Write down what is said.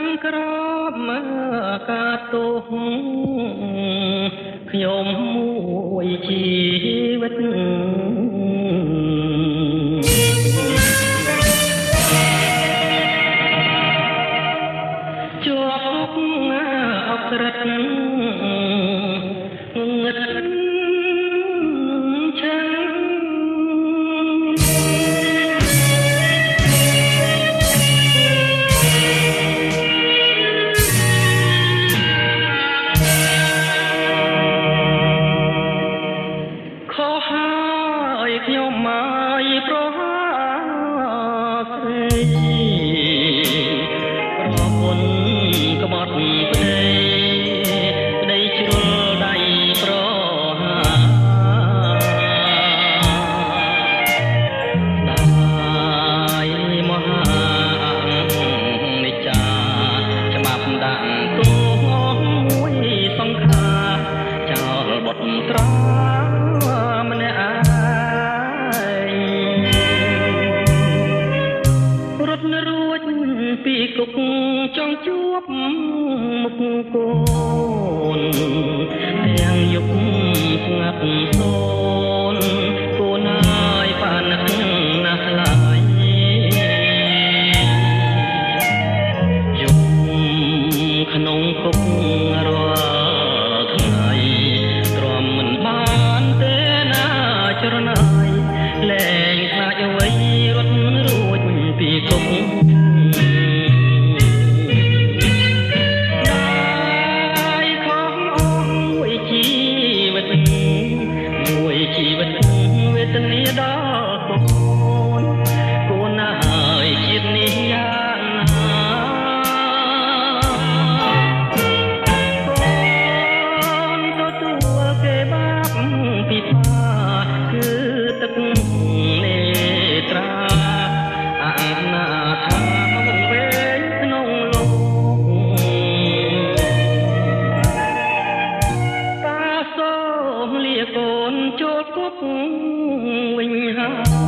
បានក្របមើកាទោសខ្ញុំមួយជីវិតជាប់អក្រិតងងឹត ប្រពន្ធក្បត់ផ្ជួបមុខកូន គឺទឹកនេត្រាអាណាថាមកវេងក្នុងលោកតាសូមលាកូនចូលគុកវិញហើយ